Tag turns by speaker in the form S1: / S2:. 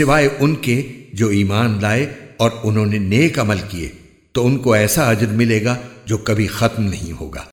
S1: سوائے ان کے جو ایمان لائے اور انہوں نے نیک عمل کیے، تو ان کو ایسا اجر ملے گا جو کبھی ختم نہیں ہوگا۔